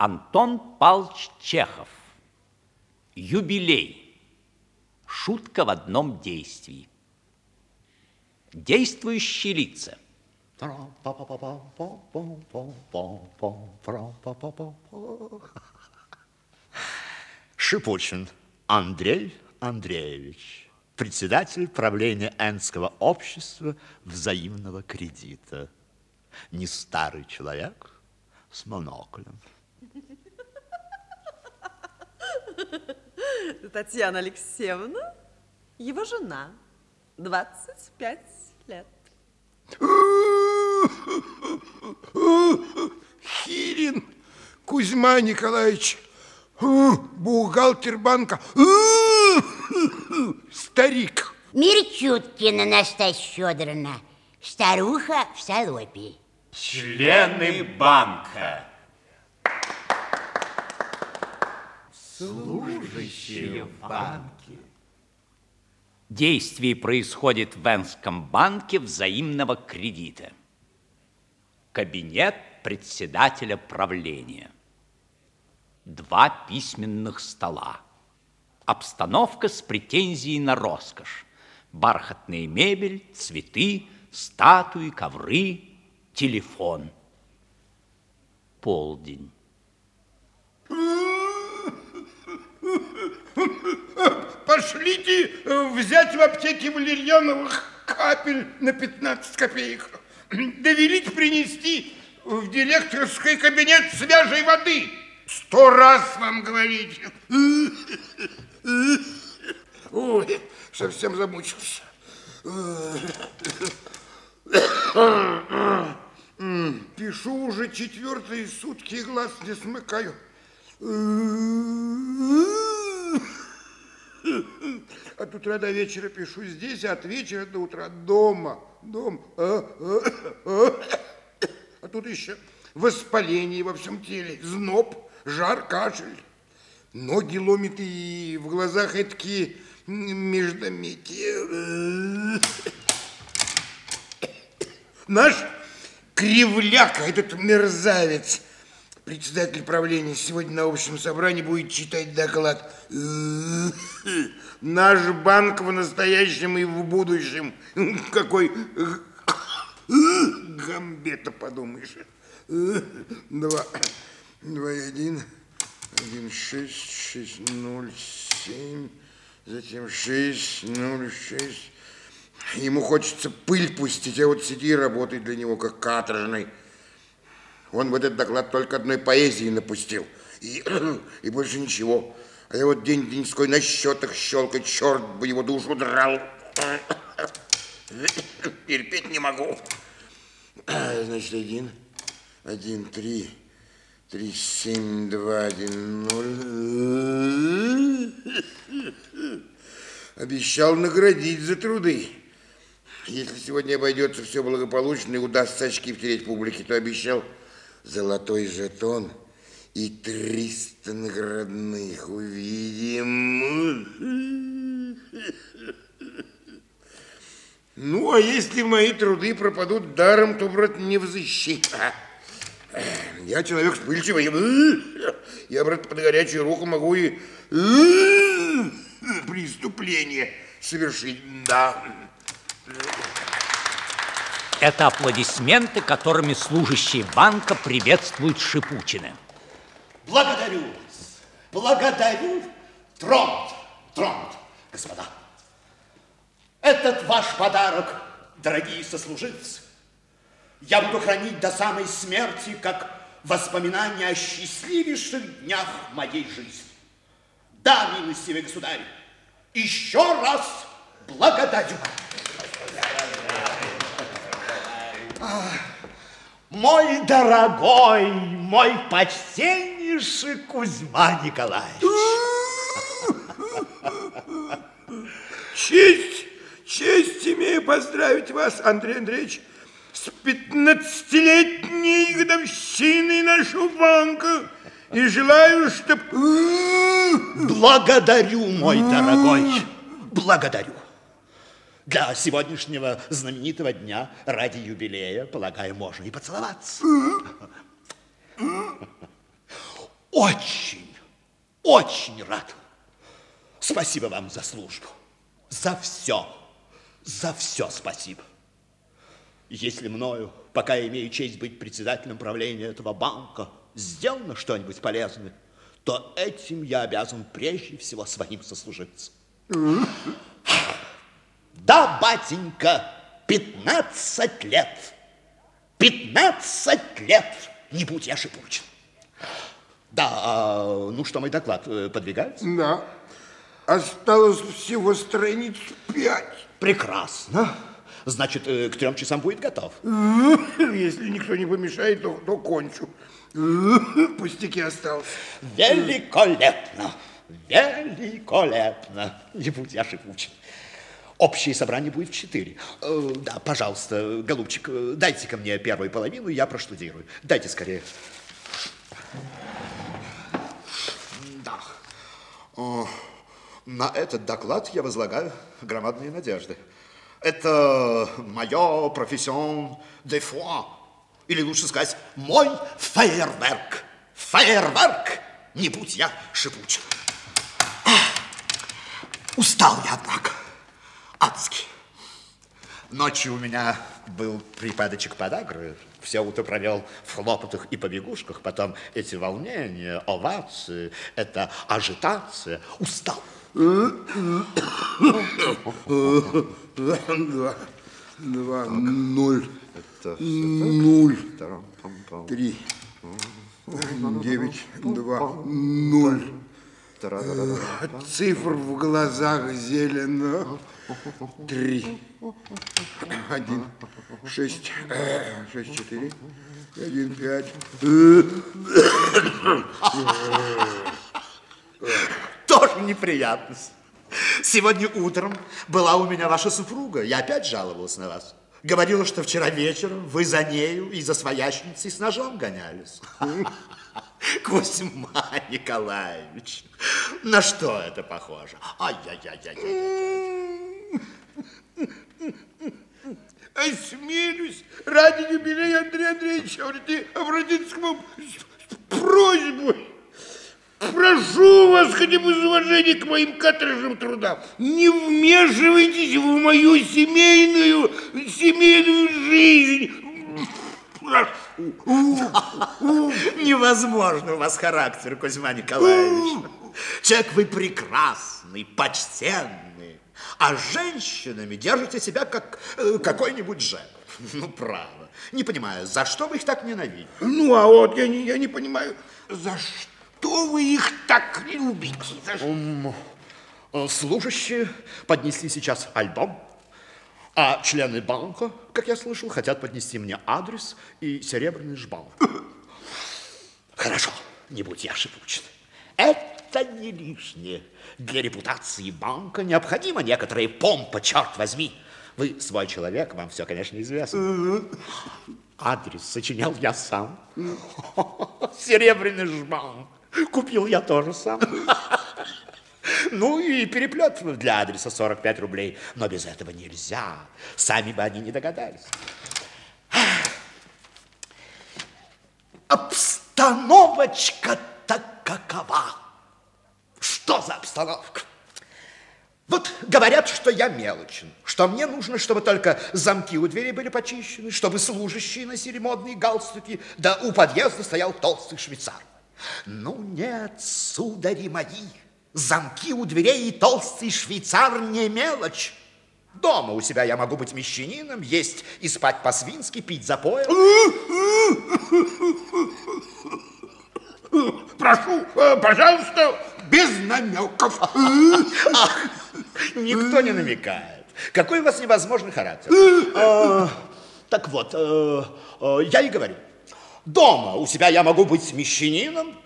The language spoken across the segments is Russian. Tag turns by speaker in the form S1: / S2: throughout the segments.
S1: Антон Павлович Чехов. Юбилей. Шутка в одном действии. Действующие лица.
S2: Шипучин Андрей Андреевич, председатель правления Энского общества взаимного кредита. Не старый человек с моноклем.
S3: Татьяна Алексеевна, его жена, 25 лет.
S4: Хирин Кузьма Николаевич, бухгалтер банка, старик.
S5: Мирчуткина Настасья Федоровна, старуха в салопе.
S1: Члены банка. Служащие в банке. Действие происходит в Венском банке взаимного кредита. Кабинет председателя правления. Два письменных стола. Обстановка с претензией на роскошь. Бархатная мебель, цветы, статуи, ковры, телефон. Полдень.
S4: Пошлите взять в аптеке валерьяновых капель на 15 копеек. Довелить принести в директорский кабинет свежей воды. Сто раз вам говорить. Ой, совсем замучился. Пишу уже четвертые сутки и глаз не смыкаю. От утра до вечера пишу здесь, а от вечера до утра дома. Дом. А, а, а. а тут еще воспаление во всем теле, зноб, жар, кашель. Ноги ломит и в глазах такие междометия. Наш кривляк, этот мерзавец, председатель правления, сегодня на общем собрании будет читать доклад. Наш банк в настоящем и в будущем. Какой гамбета, подумаешь. Два, два, один, один, шесть, шесть, ноль, семь, затем шесть, ноль, шесть. Ему хочется пыль пустить, а вот сиди и работай для него, как каторжный. Он в этот доклад только одной поэзии напустил. И, и больше ничего. А я вот день-деньской на счетах щелкать, черт бы его душу драл. Терпеть не могу. Значит, один, один, три, три, семь, два, один, ноль. Обещал наградить за труды. Если сегодня обойдется все благополучно и удастся очки втереть публике, то обещал золотой жетон и триста наградных. Увидим. Ну, а если мои труды пропадут даром, то, брат, не взыщи. Я человек вспыльчивый. Я, брат, под горячую руку могу и преступление совершить. Да.
S1: Это аплодисменты, которыми служащие банка приветствуют Шипучина.
S6: Благодарю вас. Благодарю. Тронут, тронут, господа. Этот ваш подарок, дорогие сослуживцы, я буду хранить до самой смерти, как воспоминание о счастливейших днях моей жизни. Да, милостивый государь, еще раз благодарю. Мой дорогой, мой почтеннейший Кузьма Николаевич.
S4: Честь, честь имею поздравить вас, Андрей Андреевич, с пятнадцатилетней годовщиной нашего банка. И желаю, чтоб...
S6: Благодарю, мой дорогой, благодарю. Для сегодняшнего знаменитого дня ради юбилея, полагаю, можно и поцеловаться. очень, очень рад. Спасибо вам за службу. За все. За все спасибо. Если мною, пока я имею честь быть председателем правления этого банка, сделано что-нибудь полезное, то этим я обязан прежде всего своим сослуживцам. Да, батенька, 15 лет. 15 лет, не будь я шипучен. Да, ну что, мой доклад э, подвигается?
S4: Да. Осталось всего страниц пять.
S6: Прекрасно. Значит, э, к трем часам будет готов.
S4: Если никто не помешает, то, то кончу. Пустяки осталось.
S6: Великолепно. Великолепно. Не будь я шипучен. Общее собрание будет в четыре. Э, Да, пожалуйста, голубчик, э, дайте-ка мне первую половину, я проштудирую. Дайте скорее. Да. О, на этот доклад я возлагаю громадные надежды. Это мое профессион де foi, или лучше сказать, мой фейерверк. Фейерверк, не будь я шипучен. Устал я, однако. Адски. Ночью у меня был припадочек подагры. Все утро провел в хлопотах и побегушках. Потом эти волнения, овации, это ажитация. Устал.
S4: Два, два, ноль, нуль, три, девять, два, ноль. От цифр в глазах зелено. Три, один, шесть, э, шесть, четыре, один, пять.
S6: Тоже неприятность. Сегодня утром была у меня ваша супруга. Я опять жаловался на вас. Говорила, что вчера вечером вы за нею и за своячницей с ножом гонялись. Кузьма Николаевич, на что это похоже? Ай-яй-яй-яй.
S4: Осмелюсь ради юбилея Андрея Андреевича обратиться к вам с просьбой. Прошу вас хотя бы из уважения к моим каторжным трудам. Не вмешивайтесь в мою семейную, семейную жизнь. Прошу.
S6: Невозможно у вас характер, Кузьма Николаевич. Человек вы прекрасный, почтенный, а с женщинами держите себя как э, какой-нибудь Жек. Ну, право. Не понимаю, за что вы их так ненавидите?
S4: Ну, а вот я не, я не понимаю, за что вы их так любите? За что?
S6: Э, Служащие поднесли сейчас альбом, а члены банка, как я слышал, хотят поднести мне адрес и серебряный жбал. Хорошо, не будь я шипучен. Это не лишнее. Для репутации банка необходима некоторая помпа, черт возьми. Вы свой человек, вам все, конечно, известно. Адрес сочинял я сам. Серебряный жбал купил я тоже сам. Ну и переплет для адреса 45 рублей. Но без этого нельзя. Сами бы они не догадались. Обстановочка-то какова? Что за обстановка? Вот говорят, что я мелочен, что мне нужно, чтобы только замки у двери были почищены, чтобы служащие носили модные галстуки, да у подъезда стоял толстый швейцар. Ну нет, судари мои, замки у дверей и толстый швейцар не мелочь. Дома у себя я могу быть мещанином, есть и спать по-свински, пить за поем.
S4: Прошу, э, пожалуйста, без намеков.
S6: Ах, никто не намекает. Какой у вас невозможный характер. А, так вот, э, э, я и говорю. Дома у себя я могу быть мещанином,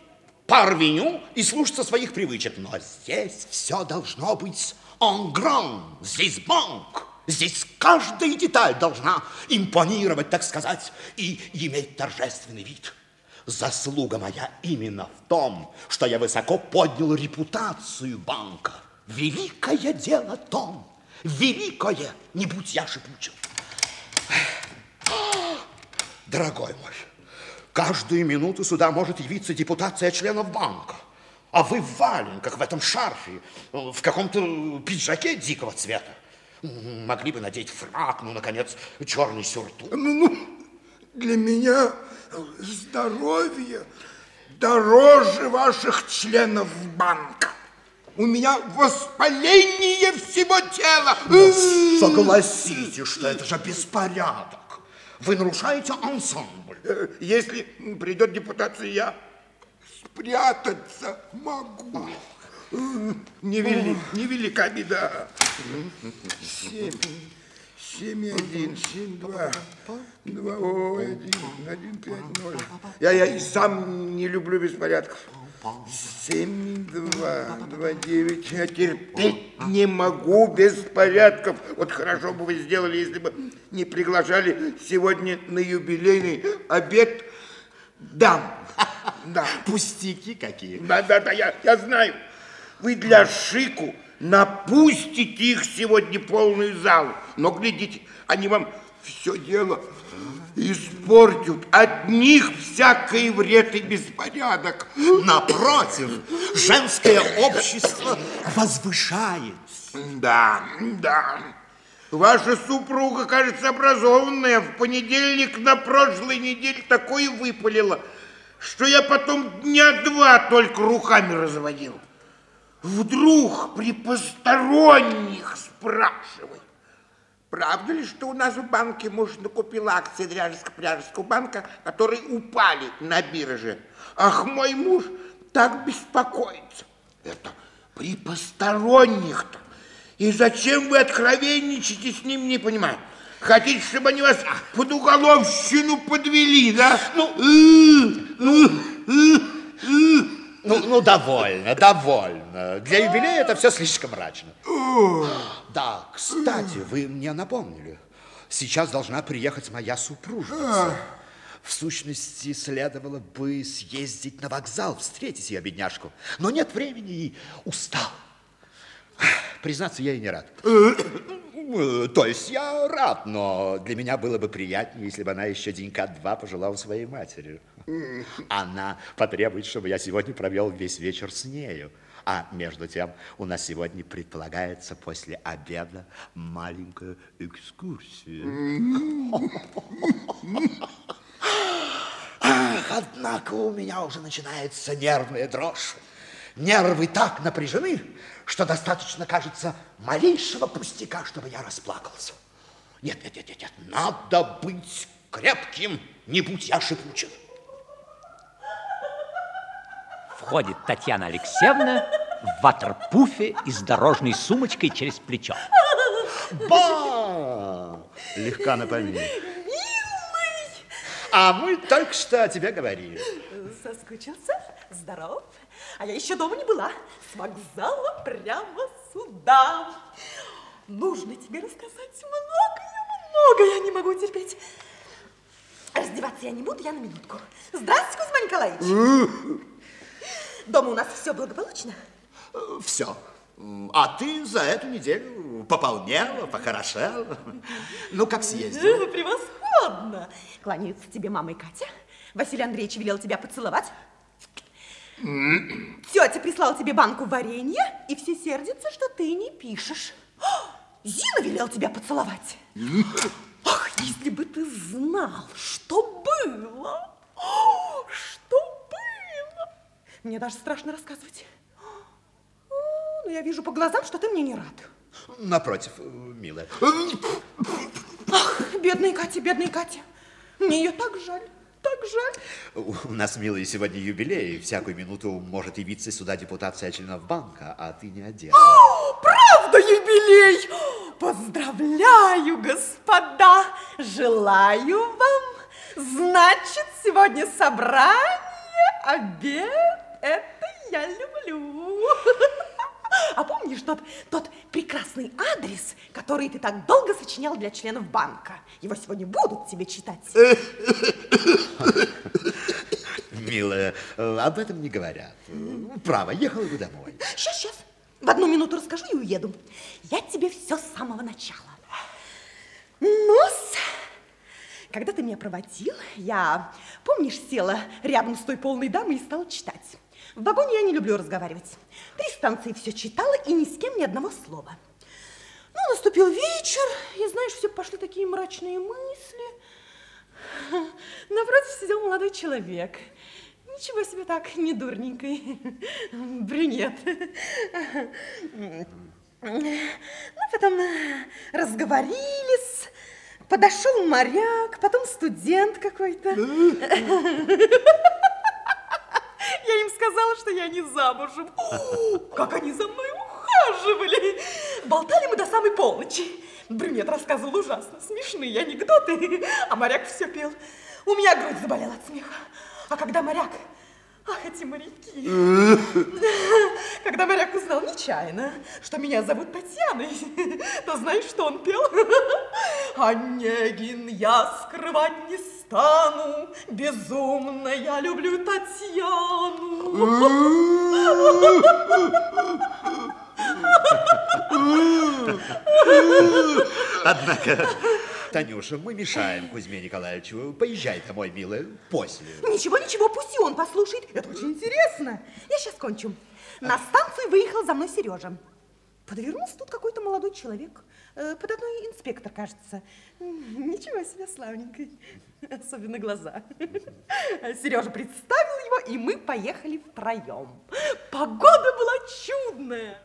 S6: парвеню и слушаться своих привычек. Но здесь все должно быть en grand. Здесь банк. Здесь каждая деталь должна импонировать, так сказать, и иметь торжественный вид. Заслуга моя именно в том, что я высоко поднял репутацию банка. Великое дело, Том, великое, не будь я шипучим. Дорогой мой, Каждую минуту сюда может явиться депутация членов банка. А вы в валенках, в этом шарфе, в каком-то пиджаке дикого цвета. Могли бы надеть фрак, ну, наконец, черный сюртук.
S4: Ну, ну, для меня здоровье дороже ваших членов банка. У меня воспаление всего тела.
S6: Ну, согласитесь, что это же беспорядок. Вы нарушаете ансамбль.
S4: Если придет депутация, я спрятаться могу. Невели, невелика беда. Семь. Семь, один, семь, два. Два, один, один, пять, ноль. Я, я и сам не люблю беспорядков. Семь, два, два, девять. Я терпеть не могу беспорядков. Вот хорошо бы вы сделали, если бы не приглашали сегодня на юбилейный обед дам. Да.
S6: Пустяки какие.
S4: Да, да, да, я, я знаю. Вы для шику напустите их сегодня полную залу. Но глядите, они вам все дело испортят. От них всякий вред и беспорядок.
S6: Напротив, женское общество возвышает.
S4: Да, да. Ваша супруга, кажется, образованная. В понедельник на прошлой неделе такое выпалила, что я потом дня два только руками разводил. Вдруг при посторонних спрашивай. Правда ли, что у нас в банке муж накупил акции Дряжско-Пряжского банка, которые упали на бирже? Ах, мой муж так беспокоится. Это при посторонних-то. И зачем вы откровенничаете с ним, не понимаю. Хотите, чтобы они вас под уголовщину подвели, да? Ну,
S6: Ну, ну, довольно, довольно. Для юбилея это все слишком мрачно. Да, кстати, вы мне напомнили. Сейчас должна приехать моя супружница. В сущности, следовало бы съездить на вокзал, встретить ее, бедняжку. Но нет времени и устал. Признаться, я и не рад. Э, То есть я рад, но для меня было бы приятнее, если бы она еще денька два пожила у своей матери. Она потребует, чтобы я сегодня провел весь вечер с нею. А между тем у нас сегодня предполагается после обеда маленькая экскурсия. Ах, однако у меня уже начинается нервная дрожь. Нервы так напряжены, что достаточно, кажется, малейшего пустяка, чтобы я расплакался. Нет, нет, нет, нет, нет, надо быть крепким, не будь я шипучим.
S1: Входит Татьяна Алексеевна в ватерпуфе и с дорожной сумочкой через плечо.
S6: Ба! Легка на помине. А мы только что о тебе говорили.
S3: Соскучился? Здоров? А я еще дома не была. С вокзала прямо сюда. Нужно тебе рассказать многое-многое. Не могу терпеть. Раздеваться я не буду, я на минутку. Здравствуйте, Кузьма Николаевич. Дома у нас все благополучно?
S6: Все. А ты за эту неделю пополнела, похорошела. Ну, как съездила?
S3: Превосходно. Кланяются тебе мама и Катя. Василий Андреевич велел тебя поцеловать. Тетя прислала тебе банку варенья, и все сердятся, что ты не пишешь. Зина велел тебя поцеловать. Ах, если бы ты знал, что было. Что было. Мне даже страшно рассказывать. Но я вижу по глазам, что ты мне не рад.
S6: Напротив, милая.
S3: Ах, бедная Катя, бедная Катя. Мне ее так жаль, жаль.
S6: У нас, милый, сегодня юбилей. Всякую минуту может явиться сюда депутация членов банка, а ты не одета.
S3: Правда, юбилей! Поздравляю, господа! Желаю вам! Значит, сегодня собрание, обед. Это я люблю. А помнишь тот, тот прекрасный адрес, который ты так долго сочинял для членов банка? Его сегодня будут тебе читать.
S6: Милая, об этом не говорят. Право, ехала бы домой.
S3: Сейчас, сейчас. В одну минуту расскажу и уеду. Я тебе все с самого начала. ну когда ты меня проводил, я, помнишь, села рядом с той полной дамой и стала читать. В вагоне я не люблю разговаривать. Три станции все читала и ни с кем ни одного слова. Ну, наступил вечер, и, знаешь, все пошли такие мрачные мысли. Напротив сидел молодой человек. Ничего себе так, не дурненький. Брюнет. Ну, потом разговорились, подошел моряк, потом студент какой-то. Я им сказала, что я не замужем. О, как они за мной ухаживали. Болтали мы до самой полночи. Брюнет рассказывал ужасно смешные анекдоты, а моряк все пел. У меня грудь заболела от смеха. А когда моряк... Ах, эти моряки. Когда моряк узнал нечаянно, что меня зовут Татьяной, то знаешь, что он пел? Онегин, я скрывать не стану, безумно я люблю Татьяну.
S6: Однако, Танюша, мы мешаем Кузьме Николаевичу. Поезжай домой, милая, после.
S3: Ничего, ничего, пусть и он послушает. Это очень интересно. Я сейчас кончу. На станцию выехал за мной Сережа. Подвернулся тут какой-то молодой человек. Э, Податной инспектор, кажется. Ничего себе славненький. Особенно глаза. Сережа представил его, и мы поехали втроем. Погода была чудная.